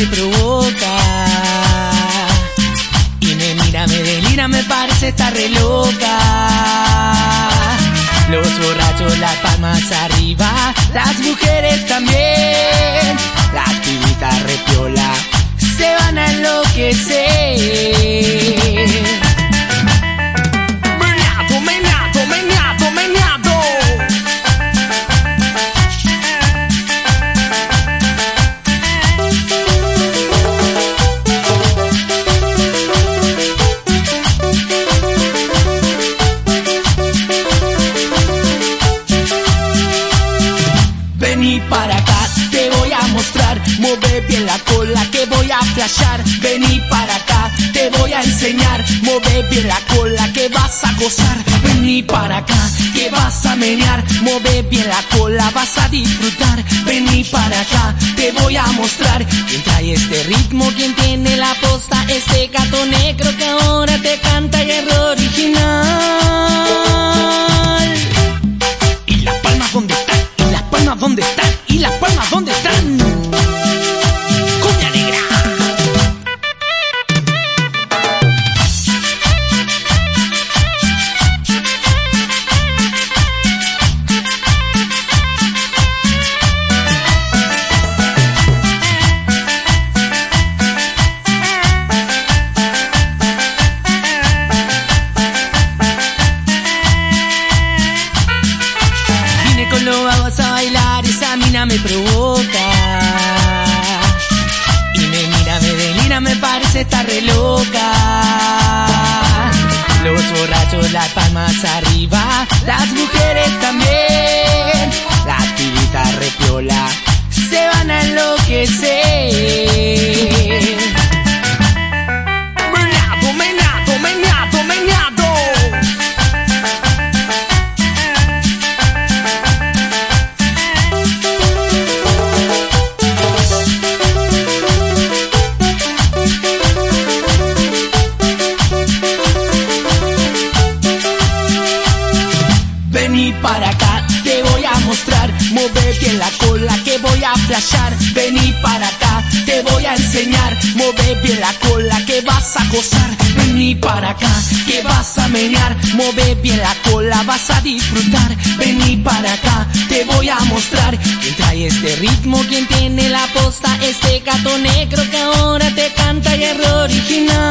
me provoca. Y me mira, me delira, me parece estar re loca. Los borrachos, las palmas arriba, las mujeres también. Las pibitas repiola, Vení para acá, te voy a mostrar, mueve bien la cola que voy a flashar. Vení para acá, te voy a enseñar, mueve bien la cola que vas a gozar. Vení para acá, que vas a menear, mueve bien la cola, vas a disfrutar. Vení para acá, te voy a mostrar quién trae este ritmo, quién tiene la posta, este gato negro que ahora te canta y es original. Me provoca. Y me mira, me delira, me parece estar re loca. Los borrachos, las palmas arriba, las mujeres Vení para acá, te voy a mostrar, mueve bien la cola que voy a flashar. Vení para acá, te voy a enseñar, mueve bien la cola que vas a gozar. Vení para acá, que vas a menear, mueve bien la cola, vas a disfrutar. Vení para acá, te voy a mostrar quién trae este ritmo, quién tiene la posta, este gato negro que ahora te canta y es original.